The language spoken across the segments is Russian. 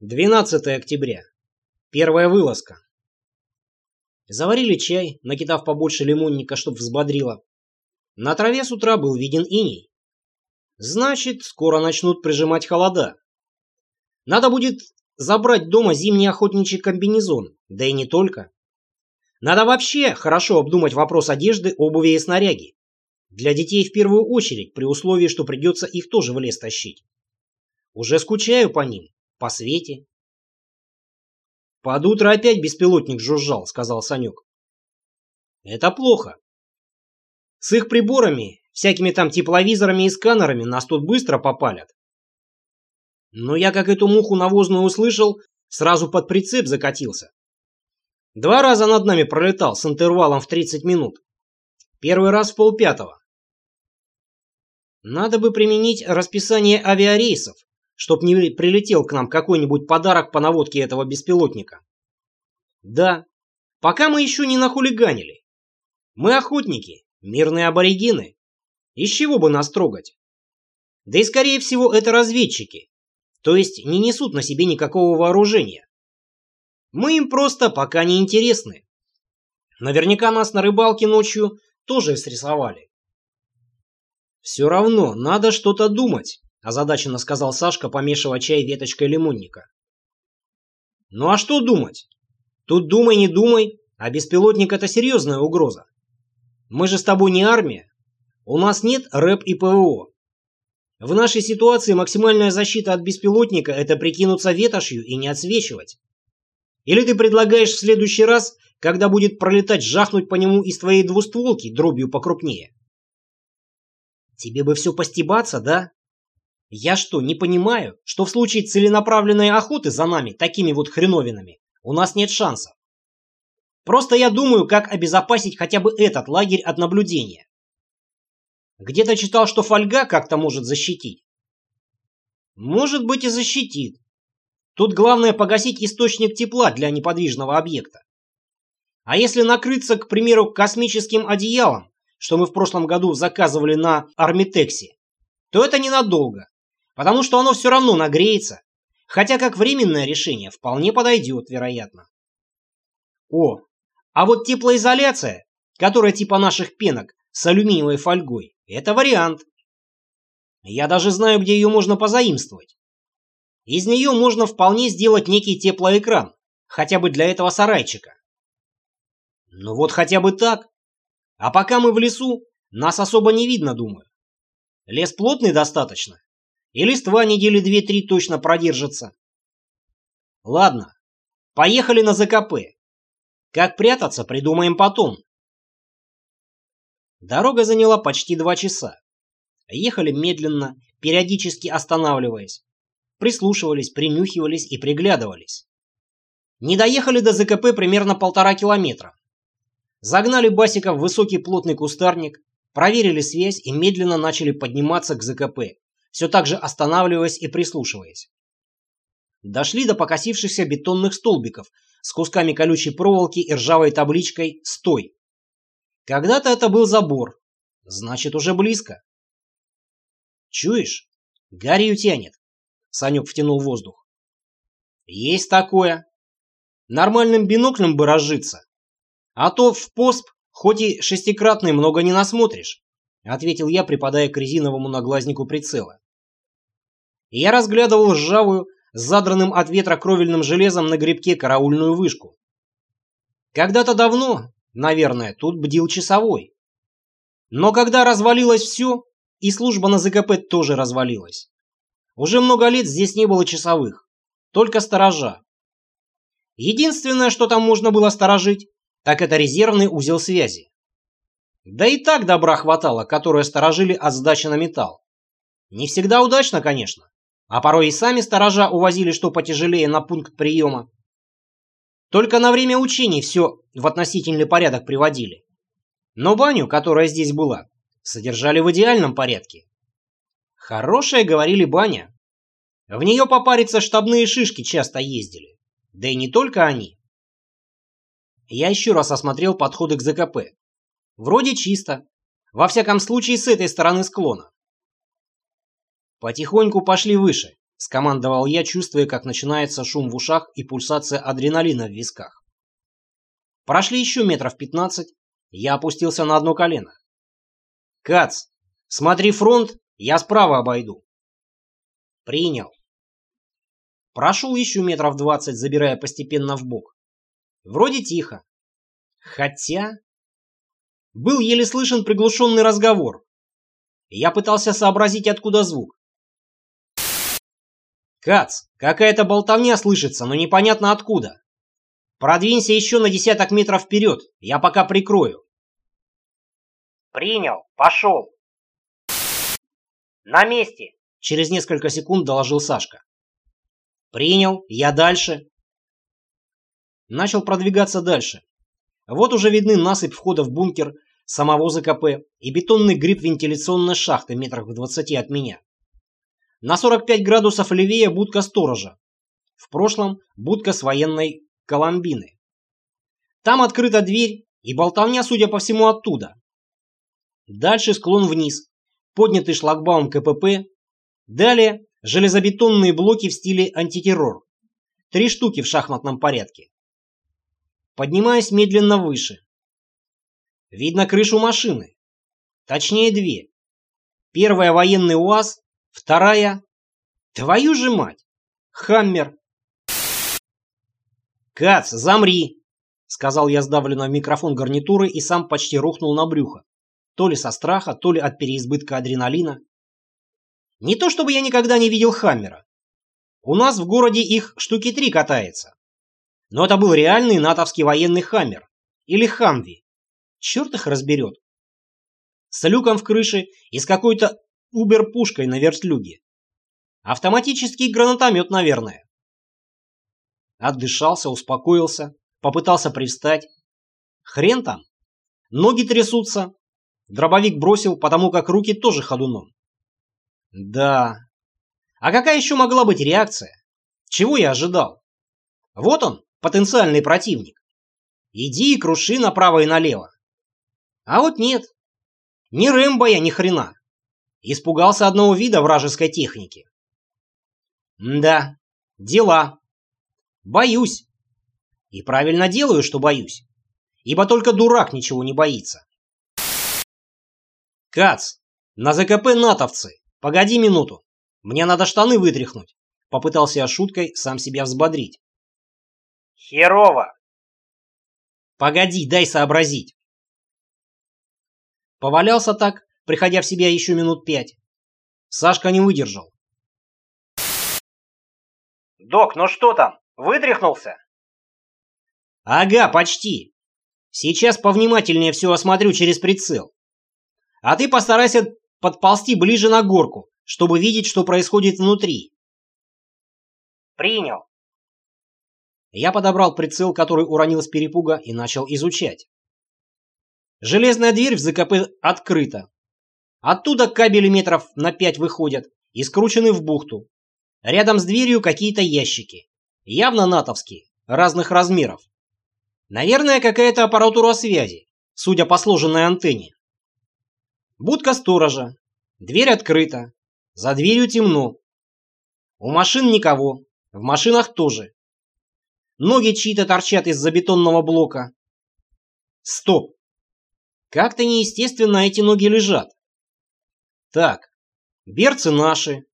12 октября. Первая вылазка. Заварили чай, накидав побольше лимонника, чтоб взбодрило. На траве с утра был виден иней. Значит, скоро начнут прижимать холода. Надо будет забрать дома зимний охотничий комбинезон, да и не только. Надо вообще хорошо обдумать вопрос одежды, обуви и снаряги. Для детей в первую очередь, при условии, что придется их тоже в лес тащить. Уже скучаю по ним по свете. «Под утро опять беспилотник жужжал», — сказал Санек. «Это плохо. С их приборами, всякими там тепловизорами и сканерами нас тут быстро попалят. Но я как эту муху навозную услышал, сразу под прицеп закатился. Два раза над нами пролетал с интервалом в 30 минут. Первый раз в полпятого. Надо бы применить расписание авиарейсов, чтоб не прилетел к нам какой-нибудь подарок по наводке этого беспилотника. Да, пока мы еще не нахулиганили. Мы охотники, мирные аборигены. Из чего бы нас трогать? Да и скорее всего это разведчики, то есть не несут на себе никакого вооружения. Мы им просто пока не интересны. Наверняка нас на рыбалке ночью тоже срисовали. Все равно надо что-то думать озадаченно сказал Сашка, помешивая чай веточкой лимонника. Ну а что думать? Тут думай, не думай, а беспилотник это серьезная угроза. Мы же с тобой не армия. У нас нет рэп и ПВО. В нашей ситуации максимальная защита от беспилотника – это прикинуться ветошью и не отсвечивать. Или ты предлагаешь в следующий раз, когда будет пролетать, жахнуть по нему из твоей двустволки дробью покрупнее? Тебе бы все постебаться, да? Я что, не понимаю, что в случае целенаправленной охоты за нами, такими вот хреновинами, у нас нет шансов? Просто я думаю, как обезопасить хотя бы этот лагерь от наблюдения. Где-то читал, что фольга как-то может защитить. Может быть и защитит. Тут главное погасить источник тепла для неподвижного объекта. А если накрыться, к примеру, космическим одеялом, что мы в прошлом году заказывали на Армитексе, то это ненадолго потому что оно все равно нагреется, хотя как временное решение вполне подойдет, вероятно. О, а вот теплоизоляция, которая типа наших пенок с алюминиевой фольгой, это вариант. Я даже знаю, где ее можно позаимствовать. Из нее можно вполне сделать некий теплоэкран, хотя бы для этого сарайчика. Ну вот хотя бы так. А пока мы в лесу, нас особо не видно, думаю. Лес плотный достаточно, и листва недели две-три точно продержится. Ладно, поехали на ЗКП. Как прятаться, придумаем потом. Дорога заняла почти два часа. Ехали медленно, периодически останавливаясь. Прислушивались, принюхивались и приглядывались. Не доехали до ЗКП примерно полтора километра. Загнали Басика в высокий плотный кустарник, проверили связь и медленно начали подниматься к ЗКП, все так же останавливаясь и прислушиваясь. Дошли до покосившихся бетонных столбиков с кусками колючей проволоки и ржавой табличкой «Стой». Когда-то это был забор, значит, уже близко. «Чуешь? Гарью тянет», — Санек втянул воздух. «Есть такое. Нормальным биноклем бы разжиться. А то в посп хоть и шестикратный много не насмотришь», — ответил я, припадая к резиновому наглазнику прицела я разглядывал ржавую, с задранным от ветра кровельным железом на гребке караульную вышку. Когда-то давно, наверное, тут бдил часовой. Но когда развалилось все, и служба на ЗКП тоже развалилась. Уже много лет здесь не было часовых, только сторожа. Единственное, что там можно было сторожить, так это резервный узел связи. Да и так добра хватало, которое сторожили от сдачи на металл. Не всегда удачно, конечно. А порой и сами сторожа увозили что потяжелее на пункт приема. Только на время учений все в относительный порядок приводили. Но баню, которая здесь была, содержали в идеальном порядке. Хорошая, говорили, баня. В нее попариться штабные шишки часто ездили. Да и не только они. Я еще раз осмотрел подходы к ЗКП. Вроде чисто. Во всяком случае, с этой стороны склона. Потихоньку пошли выше, — скомандовал я, чувствуя, как начинается шум в ушах и пульсация адреналина в висках. Прошли еще метров пятнадцать, я опустился на одно колено. «Кац, смотри фронт, я справа обойду». «Принял». Прошел еще метров двадцать, забирая постепенно в бок. Вроде тихо. Хотя... Был еле слышен приглушенный разговор. Я пытался сообразить, откуда звук. «Кац, какая-то болтовня слышится, но непонятно откуда. Продвинься еще на десяток метров вперед, я пока прикрою». «Принял, пошел». «На месте», — через несколько секунд доложил Сашка. Принял, я дальше. Начал продвигаться дальше. Вот уже видны насыпь входа в бункер самого ЗКП и бетонный гриб вентиляционной шахты метрах в 20 от меня. На 45 градусов левее будка сторожа. В прошлом будка с военной Коломбины. Там открыта дверь и болтовня, судя по всему, оттуда. Дальше склон вниз, поднятый шлагбаум КПП. Далее Железобетонные блоки в стиле антитеррор. Три штуки в шахматном порядке. Поднимаюсь медленно выше. Видно крышу машины. Точнее две. Первая военный УАЗ, вторая... Твою же мать! Хаммер. «Кац, замри!» — сказал я сдавленно в микрофон гарнитуры и сам почти рухнул на брюхо. То ли со страха, то ли от переизбытка адреналина. Не то чтобы я никогда не видел Хаммера. У нас в городе их штуки три катается. Но это был реальный натовский военный Хаммер. Или Хамви. Черт их разберет. С люком в крыше и с какой-то убер-пушкой на вертлюге. Автоматический гранатомет, наверное. Отдышался, успокоился, попытался привстать. Хрен там. Ноги трясутся. Дробовик бросил, потому как руки тоже ходуном. Да. А какая еще могла быть реакция? Чего я ожидал? Вот он, потенциальный противник. Иди и круши направо и налево. А вот нет. Не Рэмбо я ни хрена. Испугался одного вида вражеской техники. Да, дела. Боюсь. И правильно делаю, что боюсь. Ибо только дурак ничего не боится. Кац, на ЗКП натовцы. «Погоди минуту. Мне надо штаны вытряхнуть», — попытался я шуткой сам себя взбодрить. «Херово!» «Погоди, дай сообразить». Повалялся так, приходя в себя еще минут пять. Сашка не выдержал. «Док, ну что там, вытряхнулся?» «Ага, почти. Сейчас повнимательнее все осмотрю через прицел. А ты постарайся подползти ближе на горку, чтобы видеть, что происходит внутри. Принял. Я подобрал прицел, который уронил с перепуга, и начал изучать. Железная дверь в ЗКП открыта. Оттуда кабели метров на пять выходят и скручены в бухту. Рядом с дверью какие-то ящики. Явно натовские, разных размеров. Наверное, какая-то аппаратура связи, судя по сложенной антенне. Будка сторожа. Дверь открыта. За дверью темно. У машин никого. В машинах тоже. Ноги чьи-то торчат из-за бетонного блока. Стоп. Как-то неестественно эти ноги лежат. Так, берцы наши,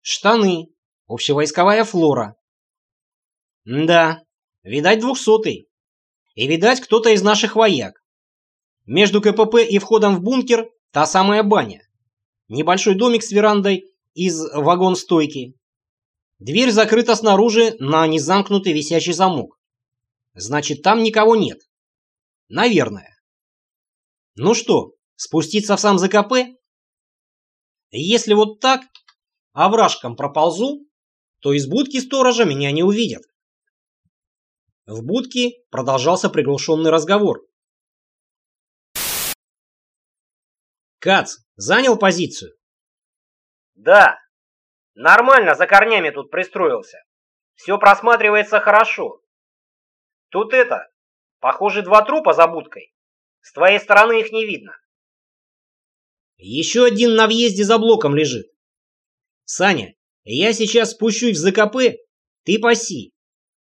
штаны, общевойсковая флора. Да, видать двухсотый. И видать кто-то из наших вояк. Между КПП и входом в бункер Та самая баня. Небольшой домик с верандой из вагон-стойки. Дверь закрыта снаружи на незамкнутый висячий замок. Значит, там никого нет. Наверное. Ну что, спуститься в сам ЗКП? Если вот так, овражком проползу, то из будки сторожа меня не увидят. В будке продолжался приглушенный разговор. Кац, занял позицию? Да. Нормально за корнями тут пристроился. Все просматривается хорошо. Тут это, похоже, два трупа за будкой. С твоей стороны их не видно. Еще один на въезде за блоком лежит. Саня, Я сейчас спущусь в ЗКП, ты паси.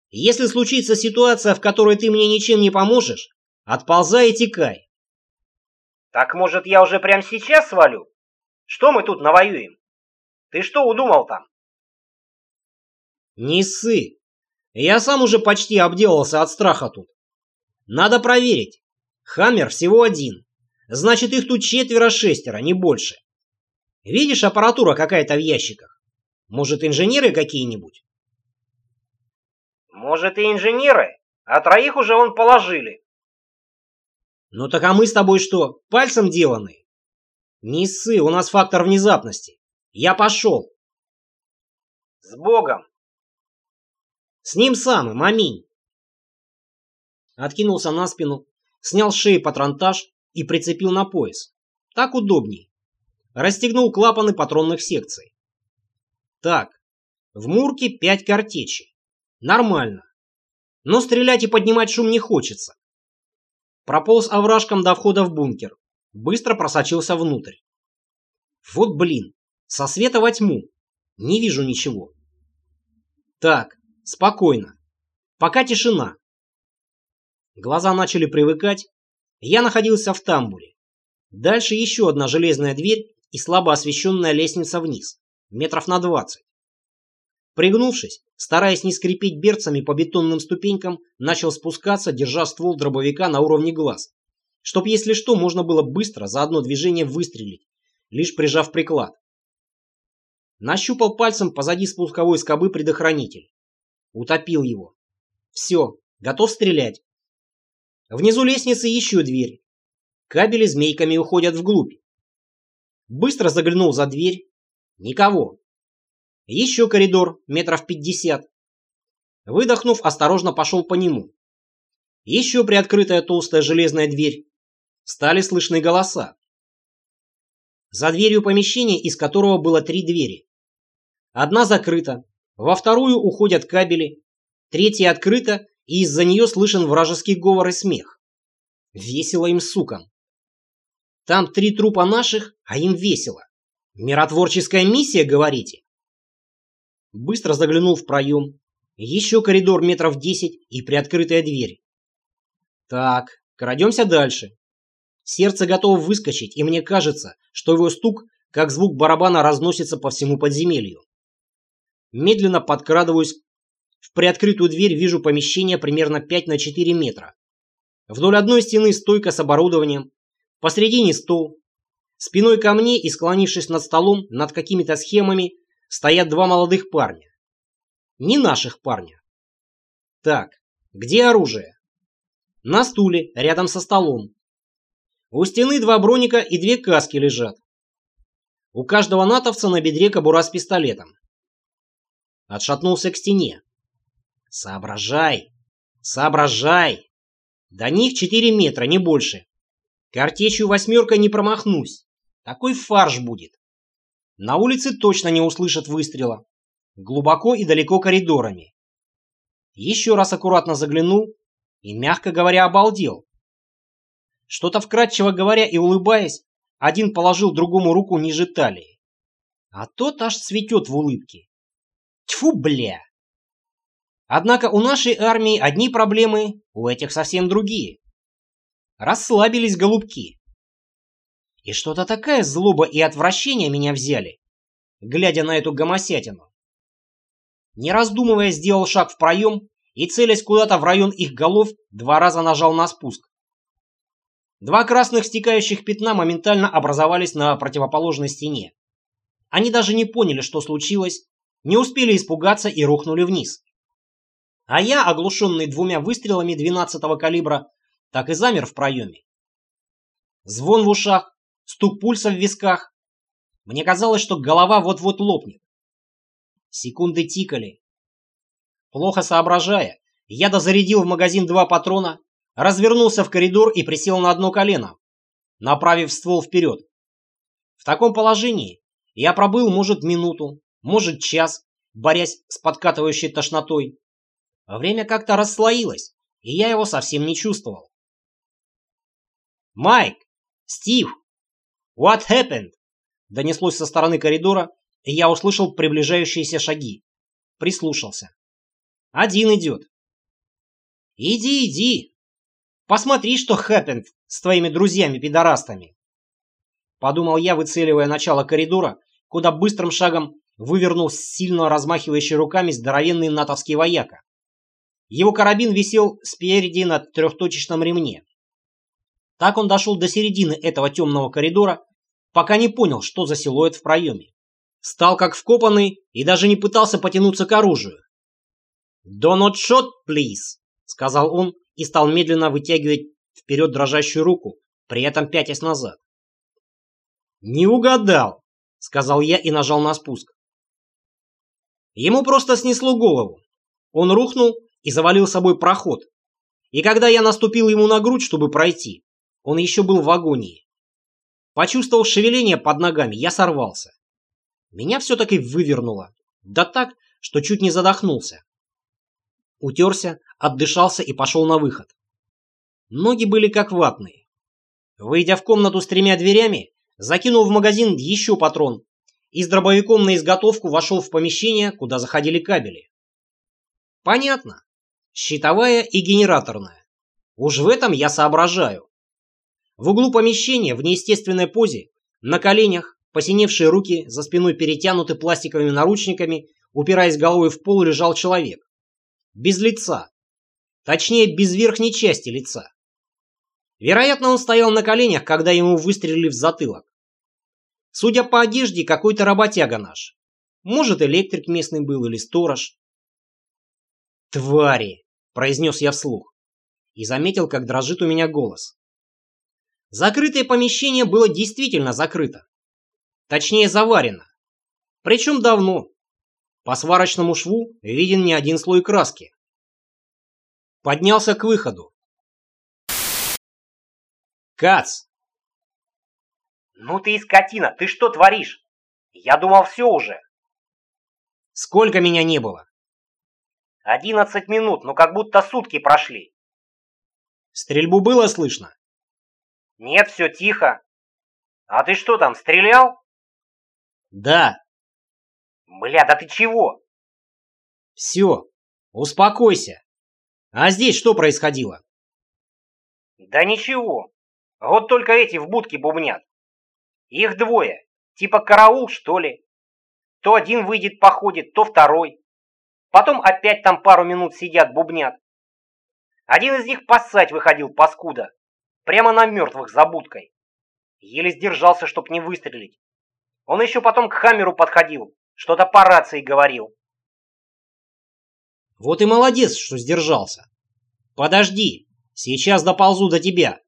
Если случится ситуация, в которой ты мне ничем не поможешь, отползай и текай. Так может я уже прямо сейчас свалю? Что мы тут навоюем? Ты что удумал там? Не ссы. Я сам уже почти обделался от страха тут. Надо проверить. Хаммер всего один. Значит, их тут четверо-шестеро, не больше. Видишь, аппаратура какая-то в ящиках? Может, инженеры какие-нибудь? Может, и инженеры, а троих уже он положили. Ну так а мы с тобой что, пальцем деланы? Не ссы, у нас фактор внезапности. Я пошел. С Богом. С ним самым, аминь. Откинулся на спину, снял с шеи патронтаж и прицепил на пояс. Так удобней. Расстегнул клапаны патронных секций. Так, в Мурке пять картечей. Нормально. Но стрелять и поднимать шум не хочется. Прополз овражком до входа в бункер. Быстро просочился внутрь. Вот блин, со света во тьму. Не вижу ничего. Так, спокойно. Пока тишина. Глаза начали привыкать. Я находился в тамбуре. Дальше еще одна железная дверь и слабо освещенная лестница вниз, метров на двадцать. Пригнувшись, стараясь не скрипеть берцами по бетонным ступенькам, начал спускаться, держа ствол дробовика на уровне глаз, чтоб, если что, можно было быстро за одно движение выстрелить, лишь прижав приклад. Нащупал пальцем позади спусковой скобы предохранитель. Утопил его. Все, готов стрелять. Внизу лестницы еще дверь. Кабели змейками уходят вглубь. Быстро заглянул за дверь. Никого. Еще коридор, метров пятьдесят. Выдохнув, осторожно пошел по нему. Еще приоткрытая толстая железная дверь. Стали слышны голоса. За дверью помещение, из которого было три двери. Одна закрыта, во вторую уходят кабели, третья открыта, и из-за нее слышен вражеский говор и смех. Весело им, сукам. Там три трупа наших, а им весело. Миротворческая миссия, говорите? быстро заглянул в проем. Еще коридор метров десять и приоткрытая дверь. Так, крадемся дальше. Сердце готово выскочить, и мне кажется, что его стук, как звук барабана, разносится по всему подземелью. Медленно подкрадываюсь. В приоткрытую дверь вижу помещение примерно 5 на 4 метра. Вдоль одной стены стойка с оборудованием. Посредине стол. Спиной ко мне и склонившись над столом, над какими-то схемами, стоят два молодых парня. Не наших парня. Так, где оружие? На стуле, рядом со столом. У стены два броника и две каски лежат. У каждого натовца на бедре кобура с пистолетом. Отшатнулся к стене. Соображай, соображай. До них 4 метра, не больше. Картечью восьмерка не промахнусь. Такой фарш будет. На улице точно не услышат выстрела. Глубоко и далеко коридорами. Еще раз аккуратно заглянул и, мягко говоря, обалдел. Что-то вкратчиво говоря и улыбаясь, один положил другому руку ниже талии. А тот аж цветет в улыбке. Тьфу, бля! Однако у нашей армии одни проблемы, у этих совсем другие. Расслабились голубки. И что-то такая злоба и отвращение меня взяли, глядя на эту гомосятину. Не раздумывая, сделал шаг в проем и, целясь куда-то в район их голов, два раза нажал на спуск. Два красных стекающих пятна моментально образовались на противоположной стене. Они даже не поняли, что случилось, не успели испугаться и рухнули вниз. А я, оглушенный двумя выстрелами 12-го калибра, так и замер в проеме. Звон в ушах, стук пульса в висках. Мне казалось, что голова вот-вот лопнет. Секунды тикали. Плохо соображая, я дозарядил в магазин два патрона, развернулся в коридор и присел на одно колено, направив ствол вперед. В таком положении я пробыл, может, минуту, может, час, борясь с подкатывающей тошнотой. Время как-то расслоилось, и я его совсем не чувствовал. «Майк! Стив!» «What happened?» Донеслось со стороны коридора, я услышал приближающиеся шаги. Прислушался. Один идет. Иди, иди. Посмотри, что happened с твоими друзьями-пидорастами. Подумал я, выцеливая начало коридора, куда быстрым шагом вывернул сильно размахивающий руками здоровенный натовский вояка. Его карабин висел спереди на трехточечном ремне. Так он дошел до середины этого темного коридора, пока не понял, что за силуэт в проеме. Стал как вкопанный и даже не пытался потянуться к оружию. «Do not shot, please», — сказал он и стал медленно вытягивать вперед дрожащую руку, при этом пятясь назад. «Не угадал», — сказал я и нажал на спуск. Ему просто снесло голову. Он рухнул и завалил собой проход. И когда я наступил ему на грудь, чтобы пройти, он еще был в агонии. Почувствовав шевеление под ногами, я сорвался. Меня все-таки вывернуло. Да так, что чуть не задохнулся. Утерся, отдышался и пошел на выход. Ноги были как ватные. Выйдя в комнату с тремя дверями, закинул в магазин еще патрон и с дробовиком на изготовку вошел в помещение, куда заходили кабели. Понятно. Щитовая и генераторная. Уж в этом я соображаю. В углу помещения, в неестественной позе, на коленях, посиневшие руки за спиной перетянуты пластиковыми наручниками, упираясь головой в пол, лежал человек. Без лица. Точнее, без верхней части лица. Вероятно, он стоял на коленях, когда ему выстрелили в затылок. Судя по одежде, какой-то работяга наш. Может, электрик местный был или сторож. «Твари!» – произнес я вслух. И заметил, как дрожит у меня голос. Закрытое помещение было действительно закрыто. Точнее, заварено. Причем давно. По сварочному шву виден не один слой краски. Поднялся к выходу. «Кац!» «Ну ты и скотина, ты что творишь? Я думал, все уже». «Сколько меня не было?» «Одиннадцать минут, ну как будто сутки прошли». «Стрельбу было слышно?» «Нет, все тихо. А ты что там, стрелял?» «Да». «Бля, да ты чего?» «Все, успокойся. А здесь что происходило?» «Да ничего. Вот только эти в будке бубнят. Их двое. Типа караул, что ли. То один выйдет, походит, то второй. Потом опять там пару минут сидят, бубнят. Один из них поссать выходил, паскуда. Прямо на мертвых за будкой. Еле сдержался, чтоб не выстрелить. Он еще потом к Хамеру подходил, что-то по рации говорил. Вот и молодец, что сдержался. Подожди, сейчас доползу до тебя.